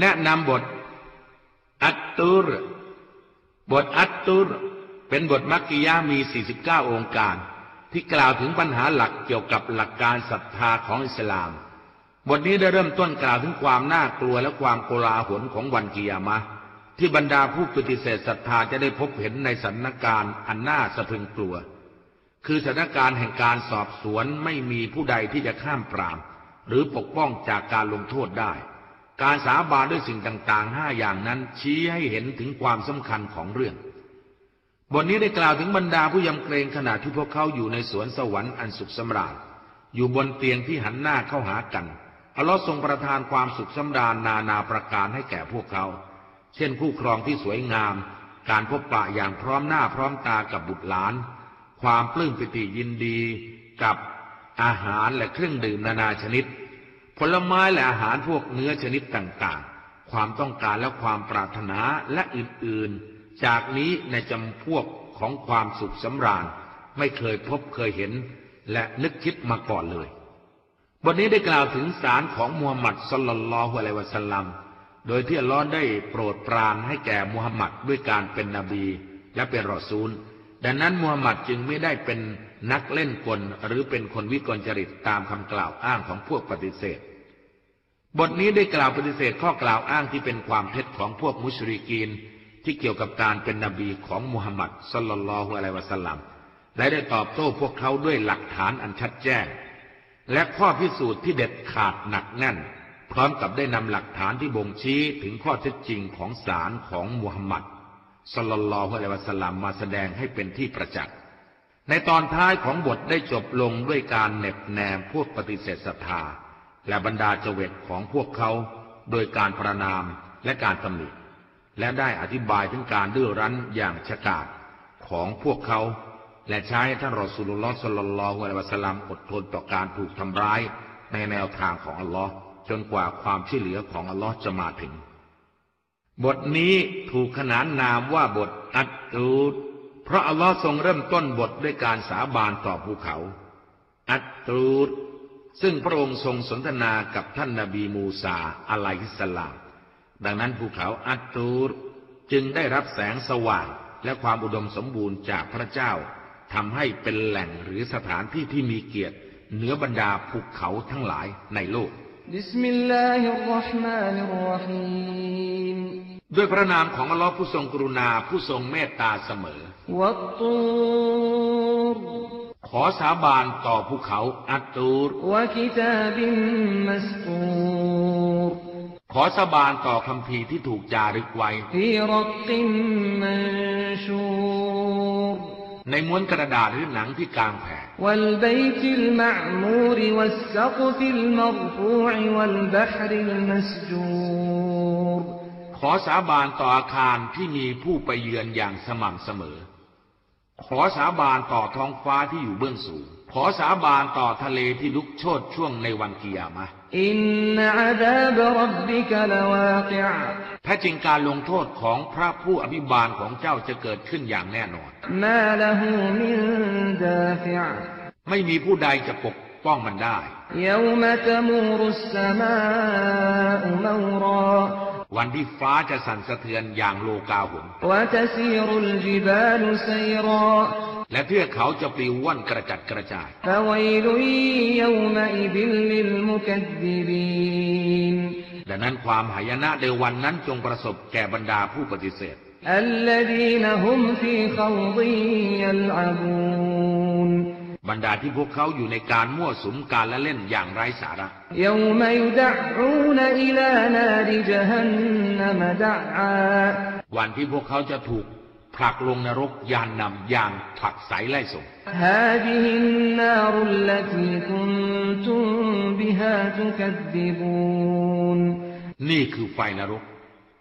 แนะนำบท อัตตุร บทอัตตุร เป็นบทมักกิยามี 49 องค์การ ที่กล่าวถึงปัญหาหลักเกี่ยวกับหลักการศรัทธาของอิสลาม บทนี้ได้เริ่มต้นกล่าวถึงความน่ากลัวและความโกลาหลของวันกิยามะ ที่บรรดาผู้ปฏิเสธศรัทธาจะได้พบเห็นในสถานการณ์อันน่าสะพรึงกลัว คือสถานการณ์แห่งการสอบสวนไม่มีผู้ใดที่จะข้ามปราม หรือปกป้องจากการลงโทษได้ การสาบานด้วยสิ่งต่างๆห้าอย่างนั้นชี้ให้เห็นถึงความสำคัญของเรื่อง บทนี้ได้กล่าวถึงบรรดาผู้ยำเกรงขณะที่พวกเขาอยู่ในสวนสวรรค์อันสุขสำราญอยู่บนเตียงที่หันหน้าเข้าหากันอัลลอฮ์ทรงประทานความสุขสำราญนานาประการให้แก่พวกเขา เช่นคู่ครองที่สวยงาม การพบปะอย่างพร้อมหน้าพร้อมตากับบุตรหลาน ความปลื้มปิติยินดีกับอาหารและเครื่องดื่มนานาชนิด ผลไม้และอาหารพวกเนื้อชนิดต่างๆ ความต้องการและความปรารถนาและอื่นๆ จากนี้ในจำพวกของความสุขสำราญ ไม่เคยพบเคยเห็น และนึกคิดมาก่อนเลย บทนี้ได้กล่าวถึงสารของมูฮัมหมัดสลลัลลอฮุอะลัยวะสัลลัม โดยที่อัลลอฮ์ได้โปรดปรานให้แก่มูฮัมหมัดด้วยการเป็นนบีและเป็นรอซูล ดังนั้นมูฮัมหมัดจึงไม่ได้เป็น นักเล่นกลหรือเป็นคนวิกลจริตตามคำกล่าวอ้างของพวกปฏิเสธ บทนี้ได้กล่าวปฏิเสธข้อกล่าวอ้างที่เป็นความเท็จของพวกมุชริกีน ที่เกี่ยวกับการเป็นนบีของมุฮัมมัดสลลัลลอฮุอะลัยวะสัลลัมและได้ตอบโต้พวกเขาด้วยหลักฐานอันชัดแจ้ง และข้อพิสูจน์ที่เด็ดขาดหนักแน่น พร้อมกับได้นำหลักฐานที่บ่งชี้ถึงข้อเท็จจริงของสารของมุฮัมมัดสลลัลลอฮุอะลัยวะสัลลัมมาแสดงให้เป็นที่ประจักษ์ ในตอนท้ายของบทได้จบลงด้วยการเหน็บแนมพวกปฏิเสธศรัทธา และบรรดาเจวตของพวกเขา โดยการประนามและการตำหนิและได้อธิบายถึงการดื้อรั้นอย่างฉกาจของพวกเขา และใช้ท่านรอสูลุลลอฮ์สลลลอฮุอะลัยวะสัลลัมอดทนต่อการถูกทำร้ายในแนวทางของอัลลอฮ์จนกว่าความช่วยเหลือของอัลลอฮ์จะมาถึง บทนี้ถูกขนานนามว่าบทอัตตูด พระอัลลอฮ์ทรงเริ่มต้นบทด้วยการสาบานต่อภูเขา อัตตูดซึ่งพระองค์ทรงสนทนากับท่านนาบีมูซาอะลัยฮิสลาม ดังนั้นภูเขาอัตตูดจึงได้รับแสงสว่างและความอุดมสมบูรณ์จากพระเจ้าทำให้เป็นแหล่งหรือสถานที่ที่มีเกียรติ เหนือบรรดาภูเขาทั้งหลายในโลกบิสมิลลาฮิรราะห์มานิรราะฮีม ด้วยพระนามของอัลลอฮ์ผู้ทรงกรุณาผู้ทรงเมตตาเสมอ ขอสาบานต่อภูเขาอัตูรขอสาบานต่อคำพีที่ถูกจารึกไว้ ในม้วนกระดาษหรือหนังที่กลางแผ่ ขอสาบานต่ออาคารที่มีผู้ไปเยือนอย่างสม่ำเสมอ ขอสาบานต่อท้องฟ้าที่อยู่เบื้องสูง ขอสาบานต่อทะเลที่ลุกโชนช่วงในวันกิยามะอินอาดาบรับบิกลาวาติอแท้จริงการลงโทษของพระผู้อภิบาลของเจ้าจะเกิดขึ้นอย่างแน่นอนมาลหูมินดาฟิอไม่มีผู้ใดจะปกป้องมันได้ยวมะตมูรุสสมาอุมรา يوم تمور السماء مورا วันที่ฟ้าจะสั่นสะเทือนอย่างโลกาหน وتسير الجبال سيرا และเทือกเขาจะปลิวว่อนกระจัดกระจาย فويل يومئذ للمكذبين ดังนั้นความหายนะในวันนั้นจงประสบแก่บรรดาผู้ปฏิเสธ الذين هم في خوض يلعبون บรรดาที่พวกเขาอยู่ในการมั่วสุมการละเล่นอย่างไร้สาระวันที่พวกเขาจะถูกผลักลงนรกยานนำอย่างผลักสายไล่ส่งนี่คือไฟนรก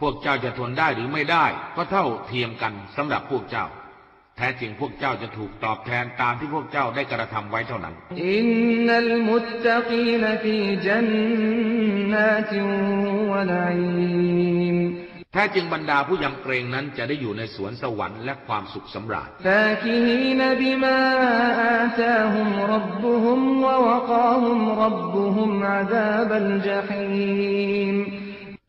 พวกเจ้าจะทนได้หรือไม่ได้ ก็เท่าเทียมกันสำหรับพวกเจ้า แท้จริงพวกเจ้าจะถูกตอบแทนตามที่พวกเจ้าได้กระทำไว้เท่านั้น อินนัลมุตตะกีนฟีจันนาติวะนัอีมแท้จริงบรรดาผู้ยำเกรงนั้นจะได้อยู่ในสวนสวรรค์และความสุขสำราญ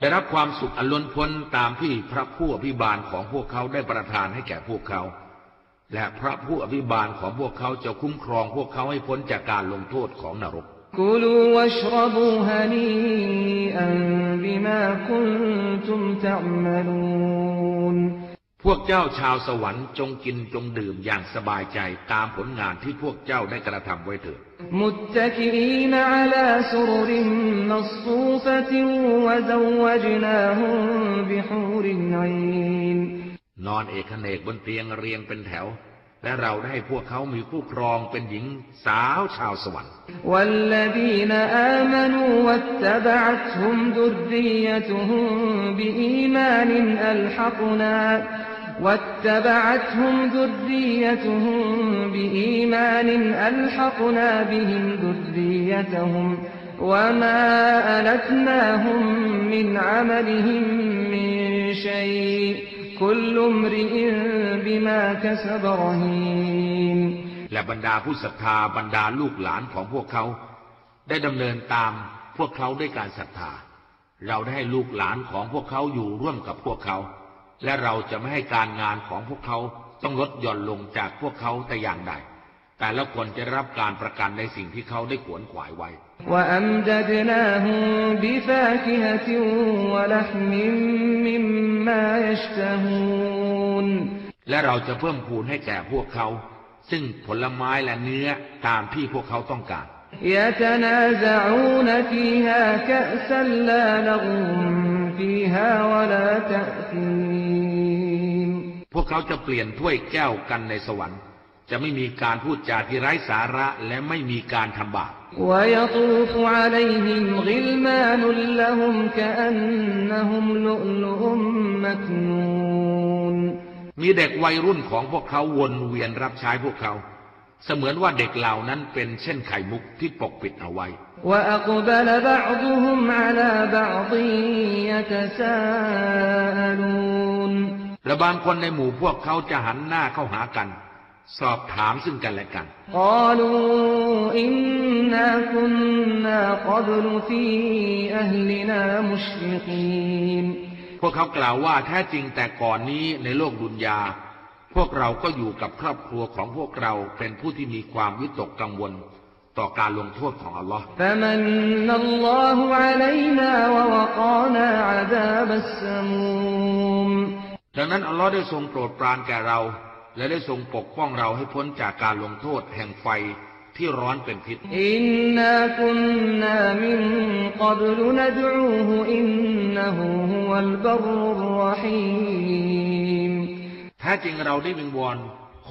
ได้รับความสุขอันล้นพ้นตามที่พระผู้อภิบาลของพวกเขาได้ประทานให้แก่พวกเขา และพระผู้อภิบาลของพวกเขาจะคุ้มครองพวกเขาให้พ้นจากการลงโทษของนรกบ วกเจ้าชาวสวรรค์จงกินจงดื่มอย่างสบายใจตามผลงานที่พวกเจ้าได้กระทำไว้เถิดนอนนัอินนเอกเนกบนเตียงเรียงเป็นแถว และเราได้พวกเขามีผู้ครองเป็นหญิงสาวชาวสวรรค์วัลลดีนอามานูวัตตบะตุมดุริยตุฮุมบิอีมานินอัลฮักนา واتبعتهم ذريتهم بإيمان ألحقنا بهم ذريتهم وما ألتناهم من عملهم من شيء كل امرئ بما كسب رهين และบรรดาผู้ศรัทธาบรรดาลูกหลานของพวกเขา ได้ดำเนินตามพวกเขาด้วยการศรัทธา เราได้ให้ลูกหลานของพวกเขาอยู่ร่วมกับพวกเขา และเราจะไม่ให้การงานของพวกเขาต้องลดหย่อนลงจากพวกเขาแต่อย่างใด แต่ละคนจะรับการประกันในสิ่งที่เขาได้ขวนขวายไว้และเราจะเพิ่มพูนให้แก่พวกเขา ซึ่งผลไม้และเนื้อตามที่พวกเขาต้องการและเขาจะ เขาจะเปลี่ยนถ้วยแก้วกันในสวรรค์ จะไม่มีการพูดจาที่ไร้สาระและไม่มีการทำบาปมีเด็กวัยรุ่นของพวกเขาวนเวียนรับใช้พวกเขา เสมือนว่าเด็กเหล่านั้นเป็นเช่นไข่มุกที่ปกปิดเอาไว้และ และบางคนในหมู่พวกเขาจะหันหน้าเข้าหากัน สอบถามซึ่งกันและกันพวกเขากล่าวว่าแท้จริงแต่ก่อนนี้ในโลกดุนยา พวกเราก็อยู่กับครอบครัวของพวกเราเป็นผู้ที่มีความวิตกกังวลต่อการลงโทษของอัลลอฮ์ ดังนั้นอัลลอฮ์ได้ทรงโปรดปรานแก่เรา และได้ทรงปกป้องเราให้พ้นจากการลงโทษแห่งไฟที่ร้อนเป็นพิษอินนากุนนามินกับลุนดูฮุอินนหูฮุวัลบรุรรหีมแท้จริงเราได้วิงวอน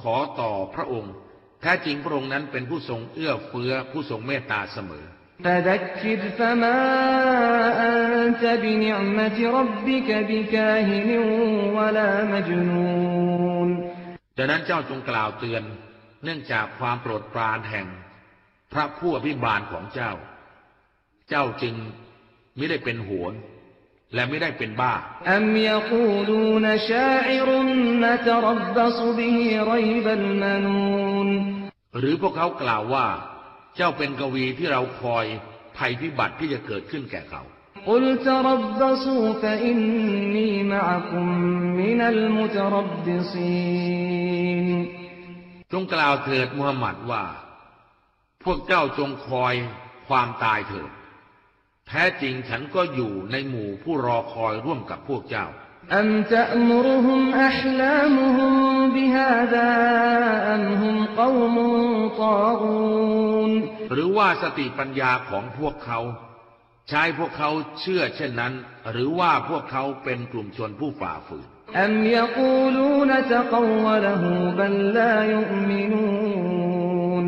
ขอต่อพระองค์ แท้จริงพระองค์นั้นเป็นผู้ทรงเอื้อเฟื้อผู้ทรงเมตตาเสมอ فذكر فما أنت بنعمة ربك بكاهن ولا مجنون ดังนั้นเจ้าจงกล่าวเตือน เนื่องจากความโปรดปรานแห่ง พระผู้อภิบาลของเจ้า เจ้าจึงไม่ได้เป็นโหนและไม่ได้เป็นบ้า أم يقولون شاعر نتربص به ريب المنون หรือพวกเขากล่าวว่า เจ้าเป็นกวีที่เราคอยภัยพิบัติที่จะเกิดขึ้นแก่เขาจงกล่าวเถิดมูฮัมหมัดว่า พวกเจ้าจงคอยความตายเถิด แท้จริงฉันก็อยู่ในหมู่ผู้รอคอยร่วมกับพวกเจ้า أم تأمرهم أحلامهم بهذا أم هم قوم طاغون หรือว่าสติปัญญาของพวกเขา ใช้พวกเขาเชื่อเช่นนั้น หรือว่าพวกเขาเป็นกลุ่มชนผู้ฝ่าฝืน أم يقولون تقوله بل لا يؤمنون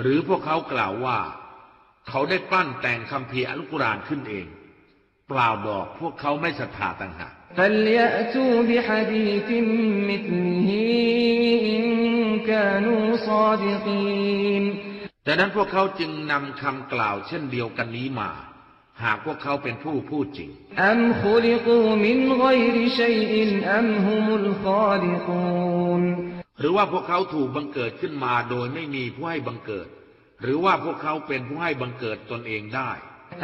หรือพวกเขากล่าวว่า เขาได้ปั้นแต่งคำพีร์อัลกุรอานขึ้นเอง เปล่าดอกพวกเขาไม่ศรัทธาต่างหาก فليأتوا بحديث مثله إن كانوا صادقين ดังนั้นพวกเขาจึงนำคำกล่าวเช่นเดียวกันนี้มา หากพวกเขาเป็นผู้พูดจริง أم خلقوا من غير شيء أم هم الخالقون หรือว่าพวกเขาถูกบังเกิดขึ้นมาโดยไม่มีผู้ให้บังเกิด หรือว่าพวกเขาเป็นผู้ให้บังเกิดตนเองได้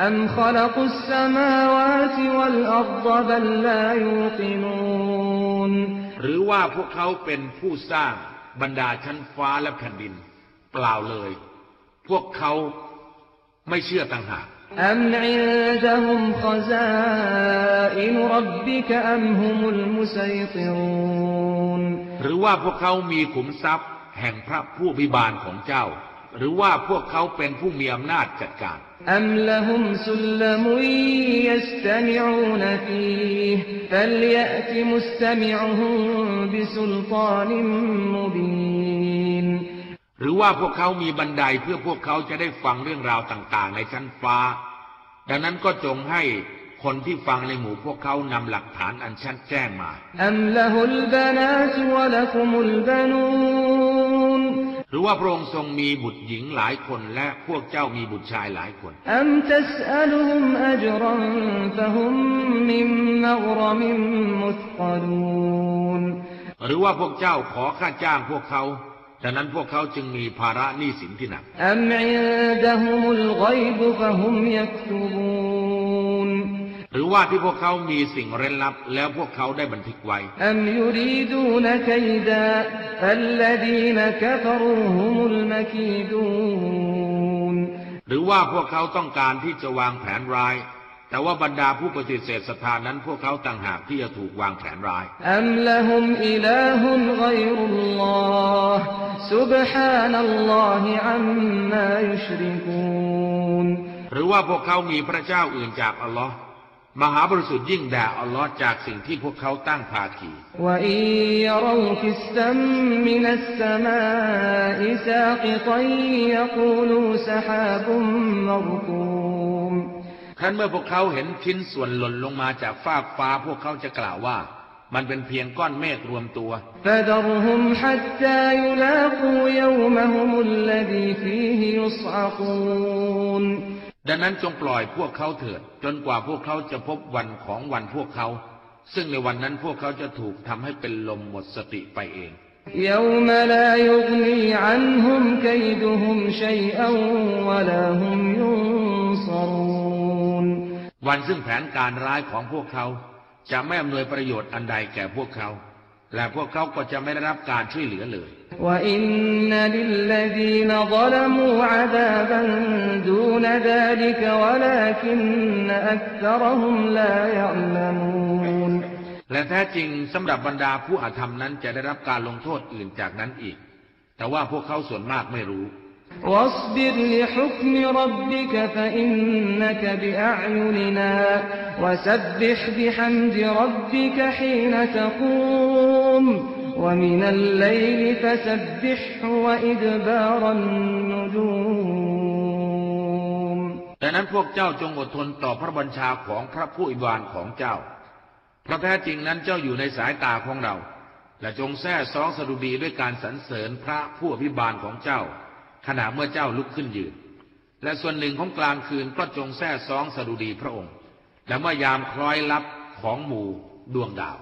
أم خلقوا السماوات والأرض بل لا يوقنون หรือว่าพวกเขาเป็นผู้สร้างบรรดาชั้นฟ้าและแผ่นดิน เปล่าเลย พวกเขาไม่เชื่อต่างหาก أم عندهم خزائن ربك أم هم المسيطرون หรือว่าพวกเขามีขุมทรัพย์ แห่งพระผู้บิบาลของเจ้า หรือว่าพวกเขาเป็นผู้มีอำนาจจัดการ أم لهم سلم يستمعون فيه فليأت مستمعهم بسلطان مبين หรือว่าพวกเขามีบันไดเพื่อพวกเขาจะได้ฟังเรื่องราวต่างๆ ในชั้นฟ้า ดังนั้นก็จงให้คนที่ฟังในหมู่พวกเขานำหลักฐานอันชัดแจ้งมา أم له البنات ولكم البنون ห รือว่าพระองค์ทรงมีบุตรหญิงหลายคนและพวกเจ้ามีบุตรชายหลายคนหรือว่าพวกเจ้าขอค่าจ้างพวกเขาดังนั้นพวกเขาจึงมีภาระหนี้สินที่หนัก หรือว่าที่พวกเขามีสิ่งเร้นลับ แล้วพวกเขาได้บันทึกไว้หรือว่าพวกเขาต้องการที่จะวางแผนร้าย แต่ว่าบรรดาผู้ปฏิเสธศรัทธานั้นพวกเขาต่างหากที่จะถูกวางแผนร้ายหรือว่าพวกเขามีพระเจ้าอื่นจากอัลลอฮ์ มหาบริสุทธิ์ยิ่งแด่อัลลอฮ์จากสิ่งที่พวกเขาตั้งภาคี وإن يروا كسفا من السماء ساقطا يقولوا سحاب مركوم ครั้นเมื่อพวกเขาเห็นชิ้นส่วนหล่นลงมาจากฟากฟ้า พวกเขาจะกล่าวว่า มันเป็นเพียงก้อนเมฆรวมตัว فذرهم ดังนั้นจงปล่อยพวกเขาเถิด จนกว่าพวกเขาจะพบวันของวันพวกเขา ซึ่งในวันนั้นพวกเขาจะถูกทำให้เป็นลมหมดสติไปเองวันซึ่งแผนการร้ายของพวกเขา จะไม่อำนวยประโยชน์อันใดแก่พวกเขา และพวกเขาก็จะไม่ได้รับการช่วยเหลือเลย وإن للذين ظلموا عذابا دون ذلك ولكن أكثرهم لا يعلمون และแท้จริงสำหรับบรรดาผู้อาธรรมนั้นจะได้รับการลงโทษอื่นจากนั้นอีก แต่ว่าพวกเขาส่วนมากไม่รู้ واصبر لحكم ربك فإنك بأعيننا وسبح بحمد ربك حين تقوم ومن الليل فسبحه وإدبار النجوم ดังนั้นพวกเจ้าจงอดทนต่อพระบัญชาของพระผู้อิบานของเจ้า เพราะแท้จริงนั้นเจ้าอยู่ในสายตาของเรา และจงแท้ซองสดุดีด้วยการสรรเสริญพระผู้อภิบาลของเจ้า ขณะเมื่อเจ้าลุกขึ้นยืน และส่วนหนึ่งของกลางคืนก็จงแท้ซองสดุดีพระองค์ และเมื่อยามคล้อยลับของหมู่ดวงดาว